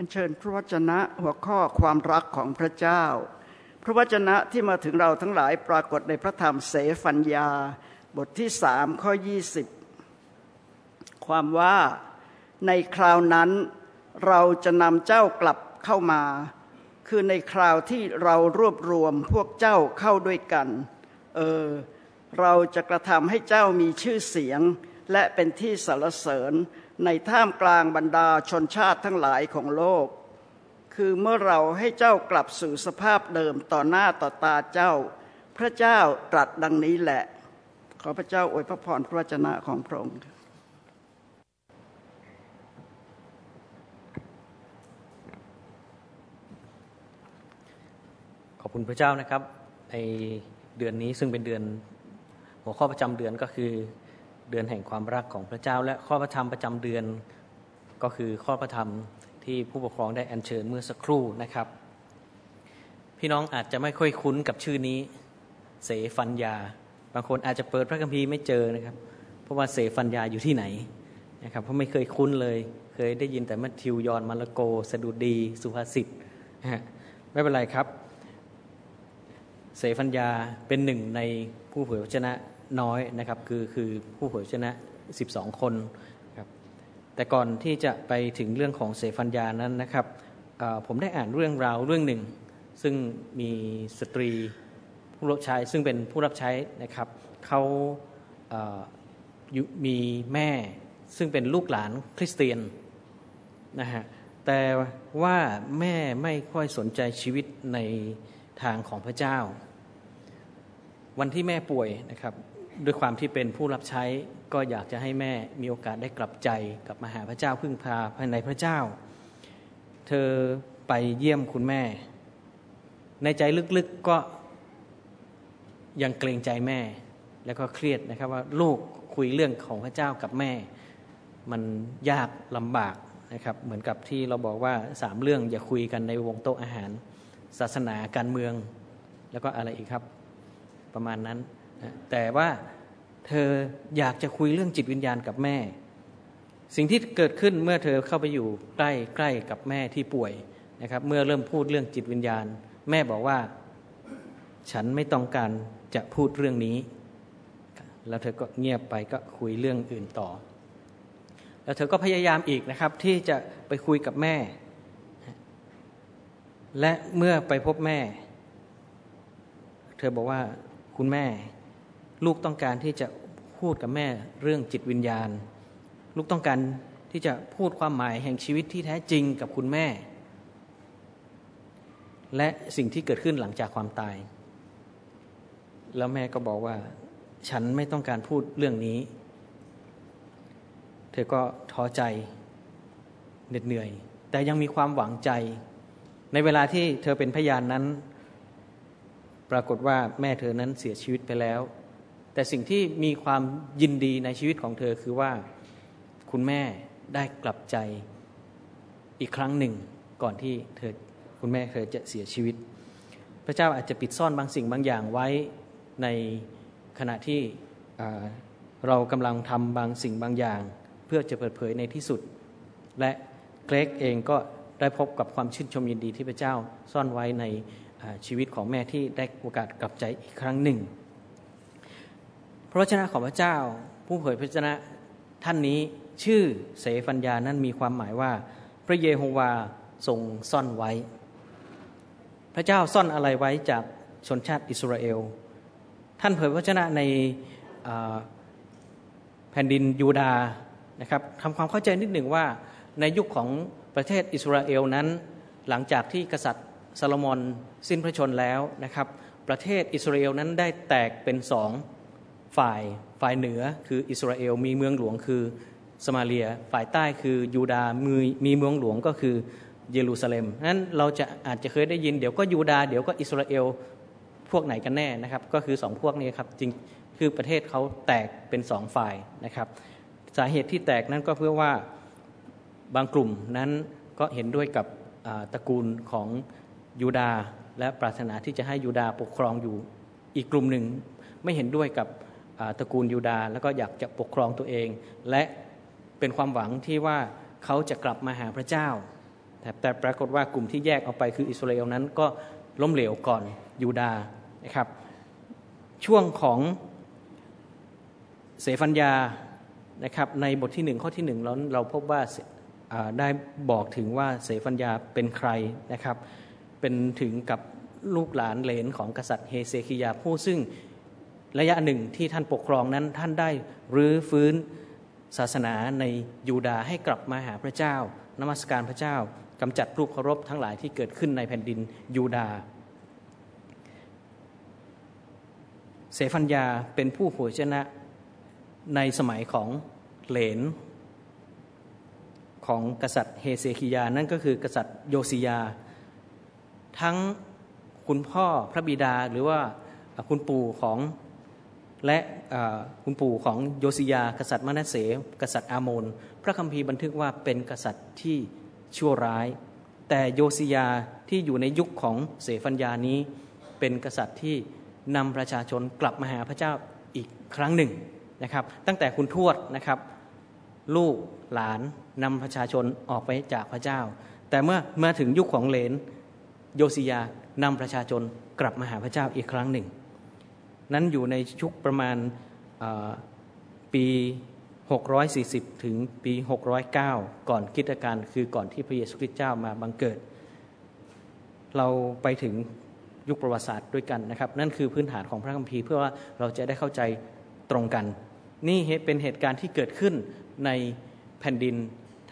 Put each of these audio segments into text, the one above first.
อัญเชิญพระวจนะหัวข้อความรักของพระเจ้า พระวจนะที่มาถึงเราทั้งหลายปรากฏในพระธรรมเสฟัญญา บทที่สามข้อยี่สิบความว่าในคราวนั้นเราจะนำเจ้ากลับเข้ามา คือในคราวที่เรารวบรวมพวกเจ้าเข้าด้วยกัน เออ เราจะกระทำให้เจ้ามีชื่อเสียง และเป็นที่สรรเสริญ ในท่ามกลางบรรดาชนชาติทั้งหลายของโลก คือเมื่อเราให้เจ้ากลับสู่สภาพเดิมต่อหน้าต่อตาเจ้า พระเจ้าตรัสดังนี้แหละ ขอพระเจ้าอวยพระพรพระวจนะของพระองค์ขอบคุณพระเจ้านะครับในเดือนนี้ซึ่งเป็นเดือนหัวข้อประจำเดือนก็คือ เดือนแห่งความรักของพระเจ้า และข้อพระธรรมประจำเดือนก็คือข้อพระธรรมที่ผู้ปกครองได้อัญเชิญเมื่อสักครู่นะครับ พี่น้องอาจจะไม่ค่อยคุ้นกับชื่อนี้เสฟัญญา บางคนอาจจะเปิดพระคัมภีร์ไม่เจอนะครับ เพราะว่าเสฟัญญาอยู่ที่ไหนนะครับเพราะไม่เคยคุ้นเลย เคยได้ยินแต่มัทธิวยอนมาระโก สดุดี สุภาษิตฮะไม่เป็นไรครับ เสฟัญญาเป็นหนึ่งในผู้เผยพระชนะ น้อยนะครับคือคือผู้เผยพระชนะ 12 คนครับแต่ก่อนที่จะไปถึงเรื่องของเสฟัญญานั้นนะครับผมได้อ่านเรื่องราวเรื่องหนึ่ง ซึ่งมีสตรีผู้รับใช้ซึ่งเป็นผู้รับใช้นะครับเขามีแม่ซึ่งเป็นลูกหลานคริสเตียนนะฮะแต่ว่าแม่ไม่ค่อยสนใจชีวิตในทางของพระเจ้า วันที่แม่ป่วยนะครับ ด้วยความที่เป็นผู้รับใช้ก็อยากจะให้แม่มีโอกาสได้กลับใจกลับมาหาพระเจ้าพึ่งพาภายในพระเจ้า เธอไปเยี่ยมคุณแม่ ในใจลึกๆก็ยังเกรงใจแม่ แล้วก็เครียดนะครับว่าลูกคุยเรื่องของพระเจ้ากับแม่ มันยากลำบากนะครับ เหมือนกับที่เราบอกว่าสามเรื่องอย่าคุยกันในวงโต๊ะอาหาร ศาสนาการเมือง แล้วก็อะไรอีกครับ ประมาณนั้น แต่ว่า เธออยากจะคุยเรื่องจิตวิญญาณกับแม่ สิ่งที่เกิดขึ้นเมื่อเธอเข้าไปอยู่ใกล้ใกล้กับแม่ที่ป่วยนะครับ เมื่อเริ่มพูดเรื่องจิตวิญญาณ แม่บอกว่า ฉันไม่ต้องการจะพูดเรื่องนี้ แล้วเธอก็เงียบไปก็คุยเรื่องอื่นต่อ แล้วเธอก็พยายามอีกนะครับ ที่จะไปคุยกับแม่ และเมื่อไปพบแม่ เธอบอกว่าคุณแม่ ลูกต้องการที่จะพูดกับแม่เรื่องจิตวิญญาณ ลูกต้องการที่จะพูดความหมายแห่งชีวิตที่แท้จริงกับคุณแม่ และสิ่งที่เกิดขึ้นหลังจากความตาย แล้วแม่ก็บอกว่า ฉันไม่ต้องการพูดเรื่องนี้ เธอก็ท้อใจเหน็ดเหนื่อย แต่ยังมีความหวังใจ ในเวลาที่เธอเป็นพยานนั้น ปรากฏว่าแม่เธอนั้นเสียชีวิตไปแล้ว แต่สิ่งที่มีความยินดีในชีวิตของเธอคือว่าคุณแม่ได้กลับใจอีกครั้งหนึ่งก่อนที่เธอคุณแม่เธอจะเสียชีวิต พระเจ้าอาจจะปิดซ่อนบางสิ่งบางอย่างไว้ในขณะที่เรากำลังทำบางสิ่งบางอย่าง เพื่อจะเปิดเผยในที่สุด และเกรกเองก็ได้พบกับความชื่นชมยินดีที่พระเจ้าซ่อนไว้ในชีวิตของแม่ที่ได้โอกาสกลับใจอีกครั้งหนึ่ง ระวจนะของพระเจ้า ผู้เผยพระวจนะท่านนี้ชื่อเสฟัญญานั้นมีความหมายว่า พระเยโฮวาทรงซ่อนไว้ พระเจ้าซ่อนอะไรไว้จากชนชาติอิสราเอล ท่านเผยพระวจนะในแผ่นดินยูดานะครับทำความเข้าใจนิดหนึ่งว่าในยุคของประเทศอิสราเอลนั้น หลังจากที่กษัตริย์ซาโลมอนสิ้นพระชนแล้วนะครับ ประเทศอิสราเอลนั้นได้แตกเป็นสอง ฝ่ายฝ่ายเหนือคืออิสราเอล มีเมืองหลวงคือสมาเลีย ฝ่ายใต้คือยูดาห์มีมีเมืองหลวงก็คือเยรูซาเล็มนั้นเราจะอาจจะเคยได้ยินเดี๋ยวก็ยูดาห์เดี๋ยวก็อิสราเอลพวกไหนกันแน่นะครับ ก็คือสองพวกนี้ครับจริงคือประเทศเขาแตกเป็นสองฝ่ายนะครับ สาเหตุที่แตกนั้นก็เพื่อว่าบางกลุ่มนั้นก็เห็นด้วยกับตระกูลของยูดาและปรารถนาที่จะให้ยูดาปกครองอยู่อีกกลุ่มหนึ่งไม่เห็นด้วยกับ ตระกูลยูดาแล้วก็อยากจะปกครองตัวเอง และเป็นความหวังที่ว่าเขาจะกลับมาหาพระเจ้าแต่ปรากฏว่ากลุ่มที่แยกออกไปคืออิสราเอลนั้นก็ล้มเหลวก่อนยูดานะครับ ช่วงของเสฟัญญานะครับในบทที่หนึ่งข้อที่หนึ่งเราเราพบว่าได้บอกถึงว่าเสฟัญญาเป็นใครนะครับ เป็นถึงกับลูกหลานเหลนของกษัตริย์เฮเซคิยาผู้ซึ่ง ระยะหนึ่งที่ท่านปกครองนั้นท่านได้รื้อฟื้นศาสนาในยูดาให้กลับมาหาพระเจ้านมัสการพระเจ้ากำจัดรูปเคารพทั้งหลายที่เกิดขึ้นในแผ่นดินยูดาเสฟัญญาเป็นผู้เผยชนะในสมัยของเหลน ของกษัตริย์เฮเซคิยา นั่นก็คือกษัตริย์โยซิยา ทั้งคุณพ่อพระบิดาหรือว่าคุณปู่ของ และคุณปู่ของโยซิยากษัตริย์มานาเสกษัตริย์อาโมน พระคัมภีร์บันทึกว่าเป็นกษัตริย์ที่ชั่วร้าย แต่โยซิยาที่อยู่ในยุคของเสฟัญญานี้ เป็นกษัตริย์ที่นำประชาชนกลับมาหาพระเจ้าอีกครั้งหนึ่งนะครับ ตั้งแต่คุณทวดนะครับลูกหลานนำประชาชนออกไปจากพระเจ้า แต่เมื่อมาถึงยุคของเลนโยซิยานำประชาชนกลับมาหาพระเจ้าอีกครั้งหนึ่ง นั้นอยู่ในชุกประมาณปี 640 ถึงปี 609 ก่อนคิดการคือก่อนที่พระเยซูคริสต์เจ้ามาบังเกิด เราไปถึงยุคประวัติศาสตร์ด้วยกันนะครับ นั่นคือพื้นฐานของพระคัมภีร์เพื่อว่าเราจะได้เข้าใจตรงกัน นี่เป็นเหตุการณ์ที่เกิดขึ้นในแผ่นดิน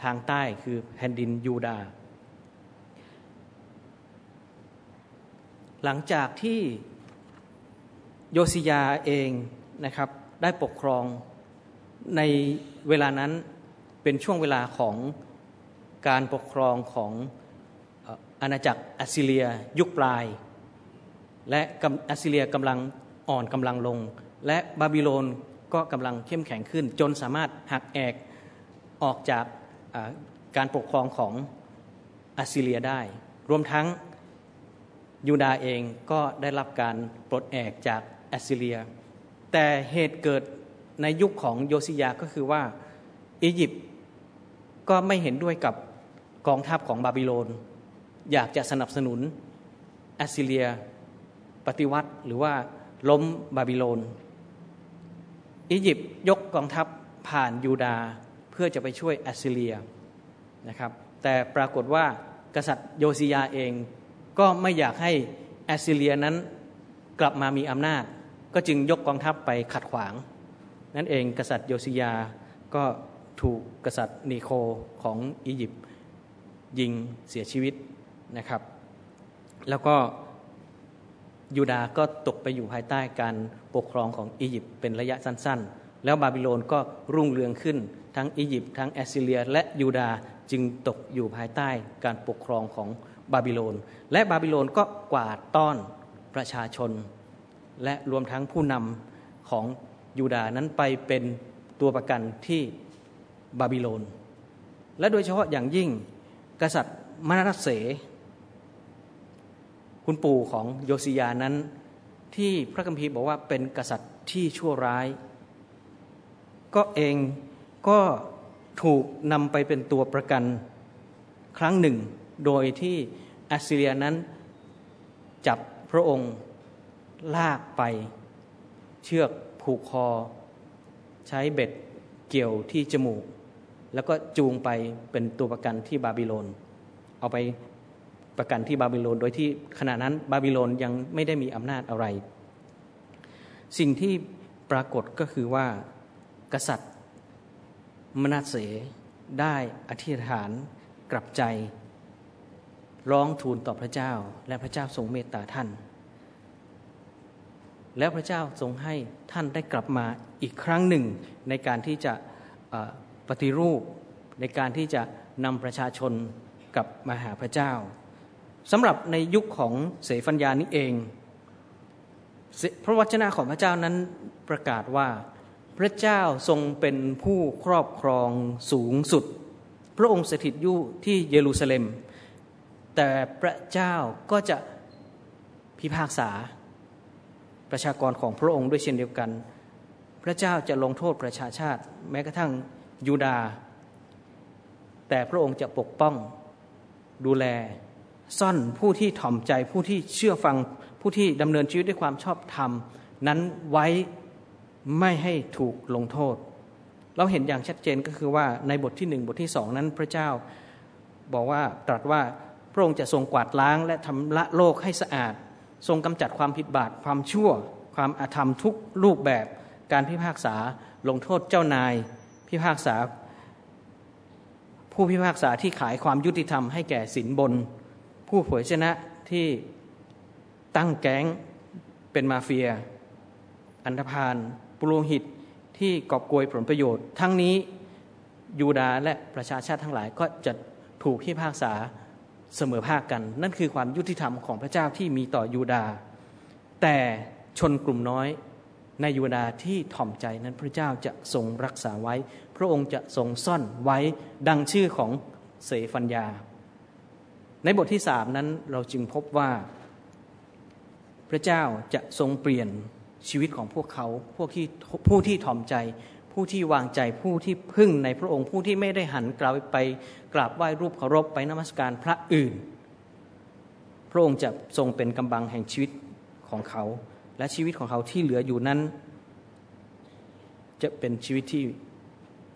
ทางใต้คือแผ่นดินยูดาห์หลังจากที่ โยซิยาเองนะครับได้ปกครองในเวลานั้นเป็นช่วงเวลาของการปกครองของอาณาจักรอัสซิเลียยุคปลาย และอัสซิเลียกำลังอ่อนกำลังลง และบาบิโลนก็กำลังเข้มแข็งขึ้น จนสามารถหักแอกออกจากการปกครองของอัสซิเลียได้ รวมทั้งยูดาเองก็ได้รับการปลดแอกจาก อัสซิเลีย แต่เหตุเกิดในยุคของโยซิยาก็คือว่าอียิปต์ก็ไม่เห็นด้วยกับกองทัพของบาบิโลน อยากจะสนับสนุนแอสซิเลีย ปฏิวัติหรือว่าล้มบาบิโลนอียิปต์ยกกองทัพผ่านยูดาเพื่อจะไปช่วยแอสซิเลียนะครับ แต่ปรากฏว่ากษัตริย์โยซิยาเองก็ไม่อยากให้แอสซิเลียนั้นกลับมามีอำนาจ ก็จึงยกกองทัพไปขัดขวาง นั่นเองกษัตริย์โยซิยาก็ถูกกษัตริย์นีโคของอียิปต์ยิงเสียชีวิตนะครับ แล้วก็ยูดาก็ตกไปอยู่ภายใต้การปกครองของอียิปต์เป็นระยะสั้น ๆ แล้วบาบิโลนก็รุ่งเรืองขึ้น ทั้งอียิปต์ทั้งแอสซิเลีย และยูดาจึงตกอยู่ภายใต้การปกครองของบาบิโลน และบาบิโลนก็กวาดต้อนประชาชน และรวมทั้งผู้นำของยูดานั้นไปเป็นตัวประกันที่บาบิโลน และโดยเฉพาะอย่างยิ่งกษัตริย์มานาเส คุณปู่ของโยซิยานั้น ที่พระคัมภีร์บอกว่าเป็นกษัตริย์ที่ชั่วร้าย ก็เองก็ถูกนำไปเป็นตัวประกันครั้งหนึ่ง โดยที่อัสซีเรียนั้นจับพระองค์ ลากไป เชือกผูกคอ ใช้เบ็ดเกี่ยวที่จมูก แล้วก็จูงไปเป็นตัวประกันที่บาบิโลน เอาไปประกันที่บาบิโลน โดยที่ขณะนั้นบาบิโลนยังไม่ได้มีอำนาจอะไร สิ่งที่ปรากฏก็คือว่ากษัตริย์มนาเสได้อธิษฐานกลับใจ ร้องทูลต่อพระเจ้าและพระเจ้าทรงเมตตาท่าน แล้วพระเจ้าทรงให้ท่านได้กลับมาอีกครั้งหนึ่ง ในการที่จะปฏิรูป ในการที่จะนำประชาชนกลับมาหาพระเจ้าสำหรับในยุคของเสฟัญญานี้เอง พระวจนะของพระเจ้านั้นประกาศว่า พระเจ้าทรงเป็นผู้ครอบครองสูงสุด พระองค์สถิตอยู่ที่เยรูซาเล็ม แต่พระเจ้าก็จะพิพากษา ประชากรของพระองค์ด้วยเช่นเดียวกัน พระเจ้าจะลงโทษประชาชาติ แม้กระทั่งยูดา แต่พระองค์จะปกป้องดูแลซ่อนผู้ที่ถ่อมใจผู้ที่เชื่อฟังผู้ที่ดำเนินชีวิตด้วยความชอบธรรม นั้นไว้ไม่ให้ถูกลงโทษ เราเห็นอย่างชัดเจนก็คือว่าในบทที่หนึ่งบทที่สองนั้นพระเจ้าบอกว่าตรัสว่าพระองค์จะทรงกวาดล้างและทำละโลกให้สะอาด ทรงกำจัดความผิดบาปความชั่ว ความอาธรรมทุกรูปแบบการพิพากษาลงโทษเจ้านาย พิพากษา ผู้พิพากษาที่ขายความยุติธรรมให้แก่สินบน ผู้เผยชนะที่ตั้งแก๊งเป็นมาเฟีย อันธพาลปุโรหิตที่กอบโกยผลประโยชน์ ทั้งนี้ยูดาและประชาชาติทั้งหลายก็จะถูกพิพากษา เสมอภาคกัน นั่นคือความยุติธรรมของพระเจ้าที่มีต่อยูดา แต่ชนกลุ่มน้อยในยูดาที่ถ่อมใจนั้นพระเจ้าจะทรงรักษาไว้ พระองค์จะทรงซ่อนไว้ดังชื่อของเสฟัญญา ในบทที่สามนั้นเราจึงพบว่า พระเจ้าจะทรงเปลี่ยนชีวิตของพวกเขาพวกที่ผู้ที่ถ่อมใจ ผู้ที่วางใจผู้ที่พึ่งในพระองค์ผู้ที่ไม่ได้หันกลับไปกราบไหว้รูปเคารพไปนมัสการพระอื่น พระองค์จะทรงเป็นกำบังแห่งชีวิตของเขา และชีวิตของเขาที่เหลืออยู่นั้น จะเป็นชีวิตที่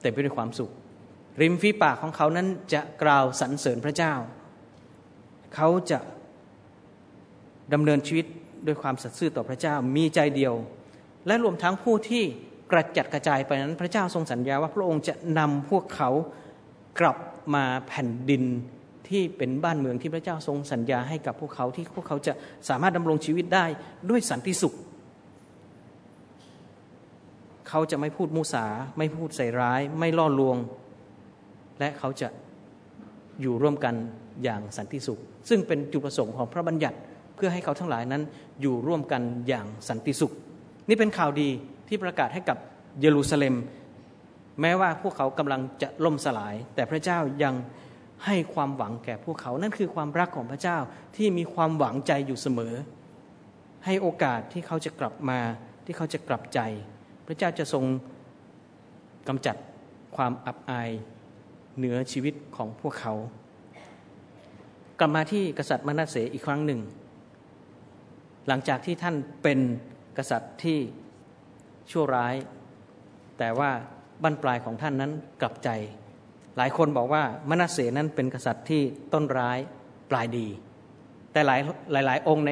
เต็มไปด้วยความสุข ริมฝีปากของเขานั้นจะกล่าวสรรเสริญพระเจ้า เขาจะดำเนินชีวิตด้วยความสัตย์ซื่อต่อพระเจ้ามีใจเดียว และรวมทั้งผู้ที่ กระจัดกระจายไปนั้น พระเจ้าทรงสัญญาว่าพระองค์จะนำพวกเขากลับมาแผ่นดินที่เป็นบ้านเมืองที่พระเจ้าทรงสัญญาให้กับพวกเขาที่พวกเขาจะสามารถดำรงชีวิตได้ด้วยสันติสุข เขาจะไม่พูดมุสาไม่พูดใส่ร้าย ไม่ล่อลวง และเขาจะอยู่ร่วมกันอย่างสันติสุข ซึ่งเป็นจุดประสงค์ของพระบัญญัติเพื่อให้เขาทั้งหลายนั้นอยู่ร่วมกันอย่างสันติสุข นี่เป็นข่าวดี ที่ประกาศให้กับเยรูซาเล็ม แม้ว่าพวกเขากำลังจะล่มสลาย แต่พระเจ้ายังให้ความหวังแก่พวกเขา นั่นคือความรักของพระเจ้าที่มีความหวังใจอยู่เสมอ ให้โอกาสที่เขาจะกลับมา ที่เขาจะกลับใจ พระเจ้าจะทรงกำจัดความอับอายเหนือชีวิตของพวกเขา กลับมาที่กษัตริย์มานาเสอีกครั้งหนึ่ ง หลังจากที่ท่านเป็นกษัตริย์ที่ ชั่วร้าย แต่ว่าบั้นปลายของท่านนั้นกลับใจ หลายคนบอกว่ามนาเสนั้นเป็นกษัตริย์ที่ต้นร้ายปลายดี แต่หลายหลายหลายองค์ใน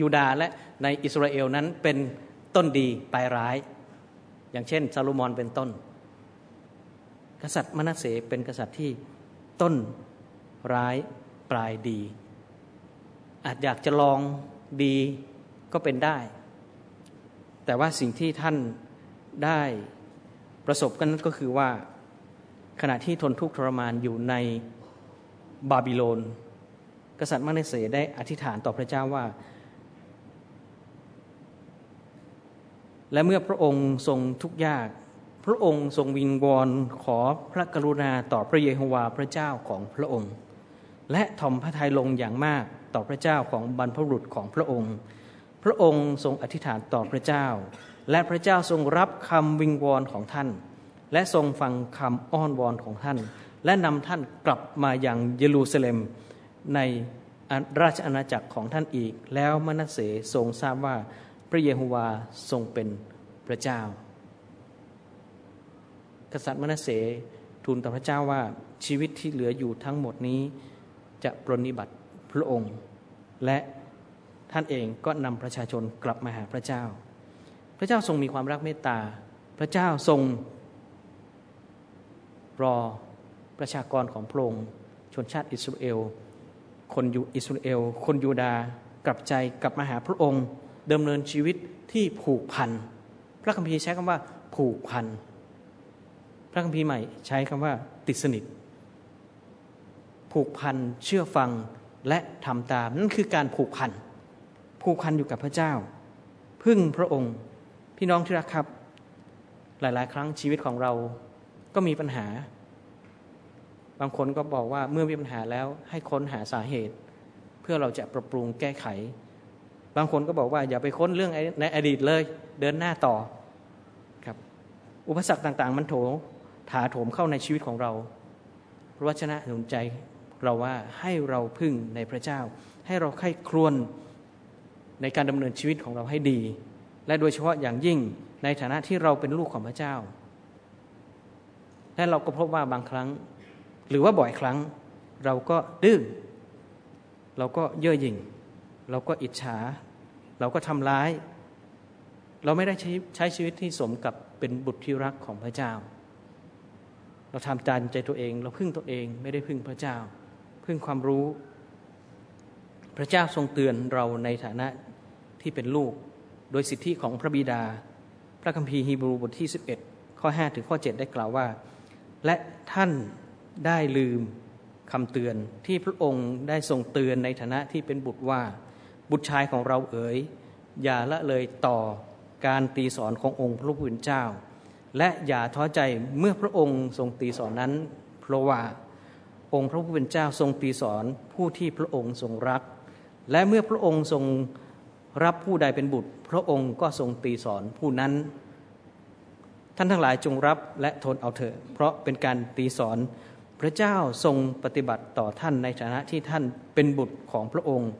ยูดาและในอิสราเอลนั้นเป็นต้นดีปลายร้าย อย่างเช่นซาลูมอนเป็นต้น กษัตริย์มนาเสเป็นกษัตริย์ที่ต้นร้ายปลายดี อาจอยากจะลองดีก็เป็นได้ แต่ว่าสิ่งที่ท่านได้ประสบกันก็คือว่าขณะที่ทนทุกข์ทรมานอยู่ในบาบิโลน กษัตริย์มาเนเสได้อธิษฐานต่อพระเจ้าว่า และเมื่อพระองค์ทรงทุกข์ยาก พระองค์ทรงวิงวอนขอพระกรุณาต่อพระเยโฮวาห์พระเจ้าของพระองค์ และทอมพระทัยลงอย่างมากต่อพระเจ้าของบรรพบุรุษของพระองค์ พระองค์ทรงอธิษฐานต่อพระเจ้า และพระเจ้าทรงรับคำวิงวอนของท่าน และทรงฟังคำอ้อนวอนของท่าน และนำท่านกลับมาอย่างเยรูซาเล็มในราชอาณาจักรของท่านอีก แล้วมนัสเสทรงทราบว่าพระเยโฮวาทรงเป็นพระเจ้า กษัตริย์มนัสเสทูลต่อพระเจ้าว่าชีวิตที่เหลืออยู่ทั้งหมดนี้จะปรนิบัติพระองค์และ ท่านเองก็นำประชาชนกลับมาหาพระเจ้า พระเจ้าทรงมีความรักเมตตา พระเจ้าทรงรอประชากรของพระองค์ชนชาติอิสราเอล คนอยู่อิสราเอล คนยูดากลับใจกลับมาหาพระองค์ดำเนินชีวิตที่ผูกพัน พระคัมภีร์ใช้คำว่า ผูกพัน พระคัมภีร์ใหม่ใช้คำว่า ติดสนิท ผูกพันเชื่อฟังและทำตามนั่นคือการผูกพัน ผูกพันอยู่กับพระเจ้า พึ่งพระองค์ พี่น้องที่รักครับ หลาย ๆ ครั้งชีวิตของเราก็มีปัญหา บางคนก็บอกว่าเมื่อมีปัญหาแล้วให้ค้นหาสาเหตุ เพื่อเราจะปรับปรุงแก้ไข บางคนก็บอกว่าอย่าไปค้นเรื่องในอดีตเลย เดินหน้าต่อครับ อุปสรรคต่าง ๆ มันโถถาโถมเข้าในชีวิตของเรา พระวจนะหนุนใจเราว่าให้เราพึ่งในพระเจ้า ให้เราใคร่ครวญ ในการดำเนินชีวิตของเราให้ดี และโดยเฉพาะอย่างยิ่งในฐานะที่เราเป็นลูกของพระเจ้า และเราก็พบว่าบางครั้ง หรือว่าบ่อยครั้ง เราก็ดื้อเราก็เย่อหยิ่ง เราก็อิจฉา เราก็ทำร้าย เราไม่ได้ใช้ใช้ชีวิตที่สมกับเป็นบุตรที่รักของพระเจ้า เราทำตามใจตัวเอง เราพึ่งตัวเองไม่ได้พึ่งพระเจ้า พึ่งความรู้ พระเจ้าทรงเตือนเราในฐานะ ที่เป็นลูก โดยสิทธิของพระบิดา พระคัมภีร์ฮีบรูบทที่ 11 ข้อ 5 ถึงข้อ 7 ได้กล่าวว่า และท่านได้ลืมคำเตือนที่พระองค์ได้ทรงเตือนในฐานะที่เป็นบุตรว่า บุตรชายของเราเอ๋ย อย่าละเลยต่อการตีสอนขององค์พระผู้เป็นเจ้า และอย่าท้อใจเมื่อพระองค์ทรงตีสอนนั้น เพราะว่าองค์พระผู้เป็นเจ้าทรงตีสอนผู้ที่พระองค์ทรงรัก และเมื่อพระองค์ทรง รับผู้ใดเป็นบุตร พระองค์ก็ทรงตีสอนผู้นั้น ท่านทั้งหลายจงรับและทนเอาเถอะเพราะเป็นการตีสอนพระเจ้าทรงปฏิบัติต่อท่านในฐานะที่ท่านเป็นบุตรของพระองค์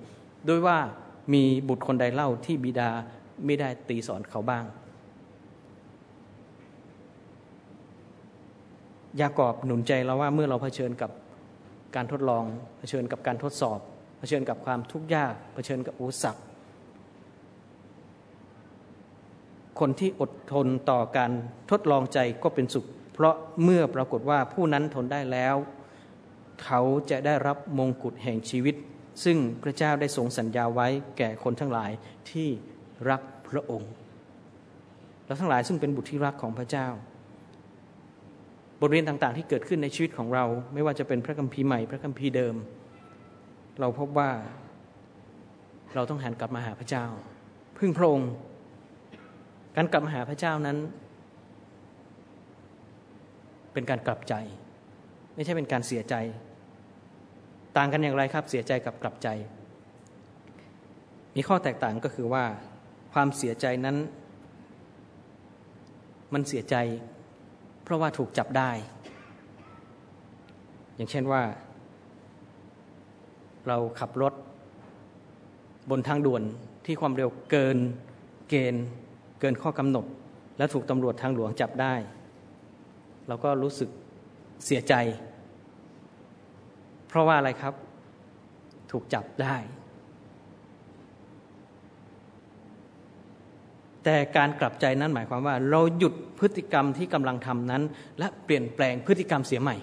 โดยว่ามีบุตรคนใดเล่าที่บิดาไม่ได้ตีสอนเขาบ้าง ยากอบหนุนใจเราว่าเมื่อเราเผชิญกับการทดลอง เผชิญกับการทดสอบ เผชิญกับความทุกข์ยาก เผชิญกับอุปสรรค คนที่อดทนต่อการทดลองใจก็เป็นสุข เพราะเมื่อปรากฏว่าผู้นั้นทนได้แล้ว เขาจะได้รับมงกุฎแห่งชีวิต ซึ่งพระเจ้าได้ทรงสัญญาไว้แก่คนทั้งหลายที่รักพระองค์เราทั้งหลายซึ่งเป็นบุตรที่รักของพระเจ้า บทเรียนต่างๆ ที่เกิดขึ้นในชีวิตของเรา ไม่ว่าจะเป็นพระคัมภีร์ใหม่พระคัมภีร์เดิม เราพบว่าเราต้องหันกลับมาหาพระเจ้า พึ่งพระองค์ การกลับมาหาพระเจ้านั้น เป็นการกลับใจ ไม่ใช่เป็นการเสียใจ ต่างกันอย่างไรครับเสียใจกับกลับใจ มีข้อแตกต่างก็คือว่า ความเสียใจนั้น มันเสียใจ เพราะว่าถูกจับได้ อย่างเช่นว่า เราขับรถบนทางด่วนที่ความเร็วเกินเกณฑ์ เกินข้อกำหนด แล้วถูกตำรวจทางหลวงจับได้เราก็รู้สึกเสียใจ เพราะว่าอะไรครับ ถูกจับได้ แต่การกลับใจนั้นหมายความว่า เราหยุดพฤติกรรมที่กำลังทำนั้น และเปลี่ยนแปลงพฤติกรรมเสียใหม่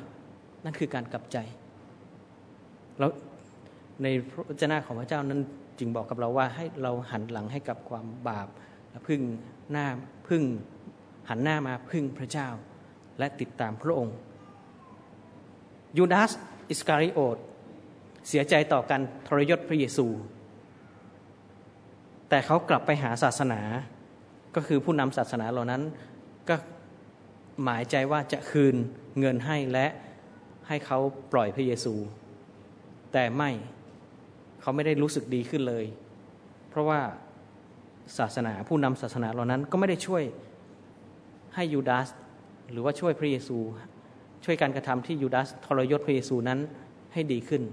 นั่นคือการกลับใจแล้วในพระเจ้าของพระเจ้านั้นจึงบอกกับเราว่าให้เราหันหลังให้กับความบาป พึ่งหน้าพึ่งหันหน้ามาพึ่งพระเจ้า และติดตามพระองค์ ยูดาสอิสการิโอตเสียใจต่อการทรยศพระเยซู แต่เขากลับไปหาศาสนา ก็คือผู้นำศาสนาเหล่านั้น ก็หมายใจว่าจะคืนเงินให้และให้เขาปล่อยพระเยซู แต่ไม่เขาไม่ได้รู้สึกดีขึ้นเลย เพราะว่า ศาสนา ผู้นำศาสนาเหล่านั้นก็ไม่ได้ช่วยให้ยูดาสหรือว่าช่วยพระเยซู ช่วยการกระทำที่ยูดาสทรยศพระเยซูนั้นให้ดีขึ้น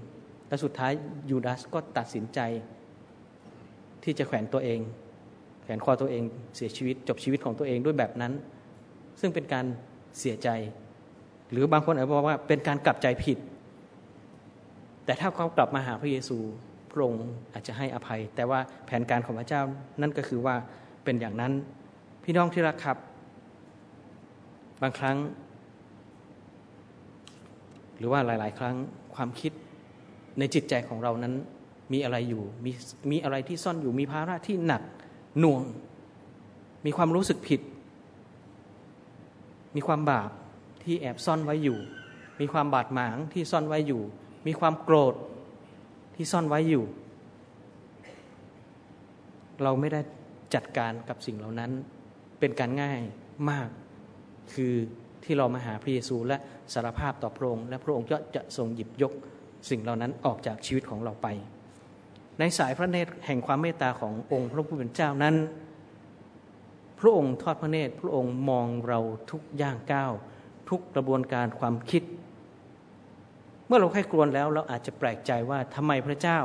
และสุดท้ายยูดาสก็ตัดสินใจ ที่จะแขวนตัวเอง แขวนคอตัวเองเสียชีวิตจบชีวิตของตัวเองด้วยแบบนั้น ซึ่งเป็นการเสียใจ หรือบางคนอาจจะบอกว่าเป็นการกลับใจผิด แต่ถ้าเขากลับมาหาพระเยซู ระองค์อาจจะให้อภัย แต่ว่าแผนการของพระเจ้านั่นก็คือว่าเป็นอย่างนั้น พี่น้องที่รักครับ บางครั้ง หรือว่าหลาย ๆ ครั้งความคิดในจิตใจของเรานั้นมีอะไรอยู่มีมีอะไรที่ซ่อนอยู่มีภาระที่หนักหน่วง มีความรู้สึกผิด มีความบาปที่แอบซ่อนไว้อยู่ มีความบาดหมางที่ซ่อนไว้อยู่ มีความโกรธ ที่ซ่อนไว้อยู่ เราไม่ได้จัดการกับสิ่งเหล่านั้น เป็นการง่ายมาก คือที่เรามาหาพระเยซูและสารภาพต่อพระองค์ และพระองค์ก็จะทรงหยิบยกสิ่งเหล่านั้นออกจากชีวิตของเราไป ในสายพระเนตรแห่งความเมตตาขององค์พระผู้เป็นเจ้านั้น พระองค์ทอดพระเนตร พระองค์มองเราทุกย่างก้าวทุกกระบวนการความคิด เมื่อเราใคร่ครวญแล้วเราอาจจะแปลกใจว่าทำไมพระเจ้า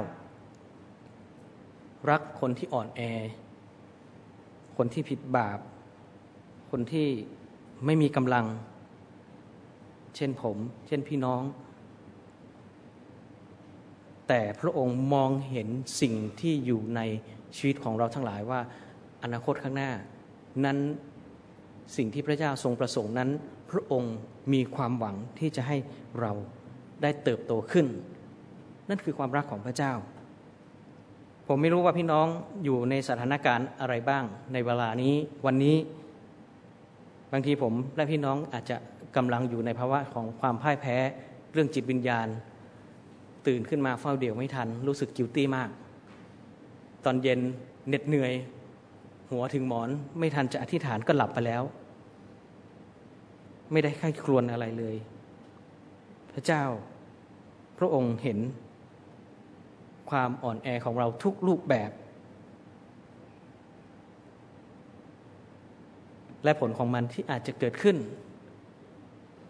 รักคนที่อ่อนแอ คนที่ผิดบาป คนที่ไม่มีกำลัง เช่นผม เช่นพี่น้อง แต่พระองค์มองเห็นสิ่งที่อยู่ในชีวิตของเราทั้งหลายว่า อนาคตข้างหน้า นั้นสิ่งที่พระเจ้าทรงประสงค์นั้น พระองค์มีความหวังที่จะให้เรา ได้เติบโตขึ้น นั่นคือความรักของพระเจ้า ผมไม่รู้ว่าพี่น้องอยู่ในสถานการณ์อะไรบ้าง ในเวลานี้วันนี้ บางทีผมและพี่น้องอาจจะกำลังอยู่ในภาวะของความพ่ายแพ้ เรื่องจิตวิญญาณ ตื่นขึ้นมาเฝ้าเดี่ยวไม่ทัน รู้สึกกิวตี้มาก ตอนเย็นเหน็ดเหนื่อย หัวถึงหมอนไม่ทันจะอธิษฐานก็หลับไปแล้ว ไม่ได้ค่ายครวญอะไรเลย พระเจ้า พระองค์เห็นความอ่อนแอของเราทุกรูปแบบ และผลของมันที่อาจจะเกิดขึ้น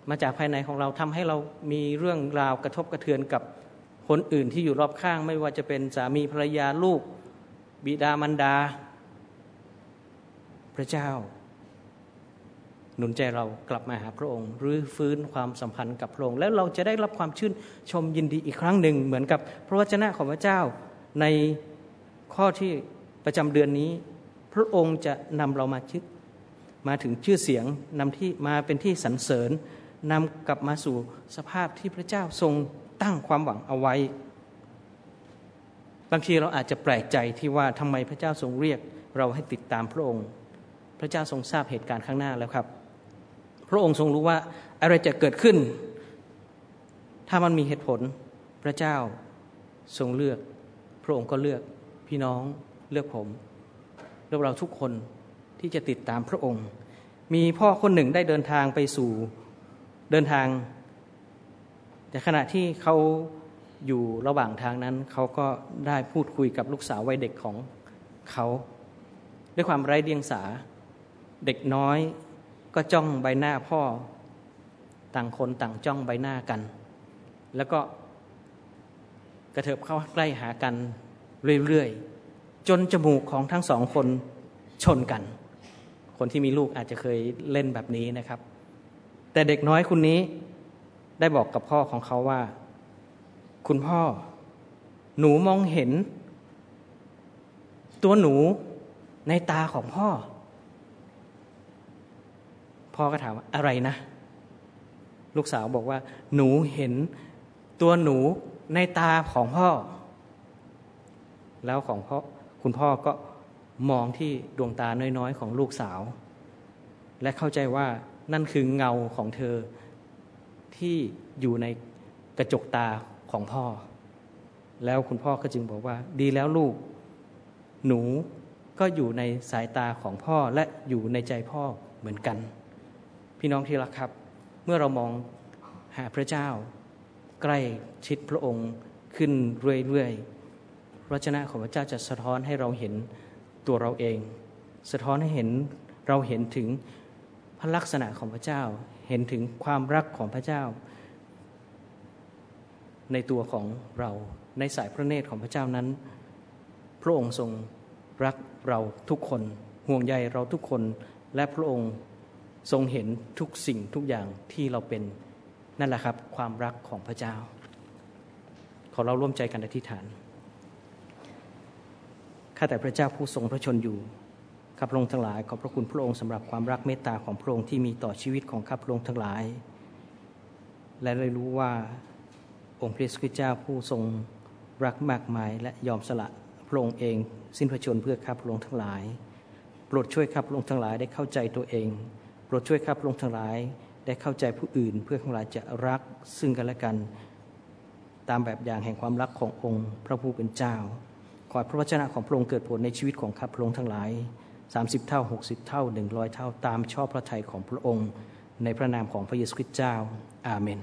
มาจากภายในของเราทำให้เรามีเรื่องราวกระทบกระเทือนกับคนอื่นที่อยู่รอบข้าง ไม่ว่าจะเป็นสามีภรรยาลูก บิดามารดา พระเจ้า หนุนใจเรากลับมาหาพระองค์รื้อฟื้นความสัมพันธ์กับพระองค์ แล้วเราจะได้รับความชื่นชมยินดีอีกครั้งหนึ่ง เหมือนกับพระวจนะของพระเจ้าในข้อที่ประจำเดือนนี้ พระองค์จะนำเรามาชึกมาถึงชื่อเสียงนำที่มาเป็นที่สรรเสริญนำกลับมาสู่สภาพที่พระเจ้าทรงตั้งความหวังเอาไว้ บางทีเราอาจจะแปลกใจที่ว่าทำไมพระเจ้าทรงเรียกเราให้ติดตามพระองค์ พระเจ้าทรงทราบเหตุการณ์ข้างหน้าแล้วครับ พระองค์ทรงรู้ว่าอะไรจะเกิดขึ้น ถ้ามันมีเหตุผลพระเจ้าทรงเลือก พระองค์ก็เลือกพี่น้องเลือกผมเลือกเราทุกคนที่จะติดตามพระองค์ มีพ่อคนหนึ่งได้เดินทางไปสู่เดินทาง แต่ขณะที่เขาอยู่ระหว่างทางนั้น เขาก็ได้พูดคุยกับลูกสาววัยเด็กของเขา ด้วยความไร้เดียงสาเด็กน้อย ก็จ้องใบหน้าพ่อ ต่างคนต่างจ้องใบหน้ากัน แล้วก็กระเถิบเข้าใกล้หากันเรื่อยๆ จนจมูกของทั้งสองคนชนกัน คนที่มีลูกอาจจะเคยเล่นแบบนี้นะครับ แต่เด็กน้อยคนนี้ได้บอกกับพ่อของเขาว่า คุณพ่อ หนูมองเห็น ตัวหนูในตาของพ่อ พ่อก็ถามว่าอะไรนะ ลูกสาวบอกว่า หนูเห็นตัวหนูในตาของพ่อ แล้วของพ่อคุณพ่อก็มองที่ดวงตาน้อยๆของลูกสาว และเข้าใจว่านั่นคือเงาของเธอที่อยู่ในกระจกตาของพ่อ แล้วคุณพ่อก็จึงบอกว่า ดีแล้วลูก หนูก็อยู่ในสายตาของพ่อและอยู่ในใจพ่อเหมือนกัน พี่น้องที่รักครับ เมื่อเรามองหาพระเจ้า ใกล้ชิดพระองค์ขึ้นเรื่อยๆพระเจ้าของพระเจ้าจะสะท้อนให้เราเห็นตัวเราเอง สะท้อนให้เห็นเราเห็นถึงพระลักษณะของพระเจ้า เห็นถึงความรักของพระเจ้า ในตัวของเราในสายพระเนตรของพระเจ้านั้น พระองค์ทรงรักเราทุกคนห่วงใยเราทุกคนและพระองค์ ทรงเห็นทุกสิ่งทุกอย่างที่เราเป็นนั่นแหละครับ ความรักของพระเจ้า ขอเราร่วมใจกันอธิษฐานข้าแต่พระเจ้าผู้ทรงพระชนอยู่ข้าพระองค์ทั้งหลายขอพระคุณพระองค์สำหรับความรักเมตตาของพระองค์ที่มีต่อชีวิตของข้าพระองค์ทั้งหลาย และได้รู้ว่าองค์พระสุเจ้าผู้ทรงรักมากมาย และยอมสละพระองค์เอง สิ้นพระชนเพื่อข้าพระองค์ทั้งหลาย โปรดช่วยข้าพระองค์ทั้งหลายได้เข้าใจตัวเอง รดช่วยข้าพระองค์ทั้งหลายได้เข้าใจผู้อื่น เพื่อทั้งหลายจะรักซึ่งกันและกัน ตามแบบอย่างแห่งความรักขององค์พระผู้เป็นเจ้า ขอพระวจนะของพระองค์เกิดผลในชีวิตของข้าพระองค์ทั้งหลาย 30 เท่า 60 เท่า 100 เท่าตามชอบพระทัยของพระองค์ ในพระนามของพระเยซูคริสต์เจ้า อาเมน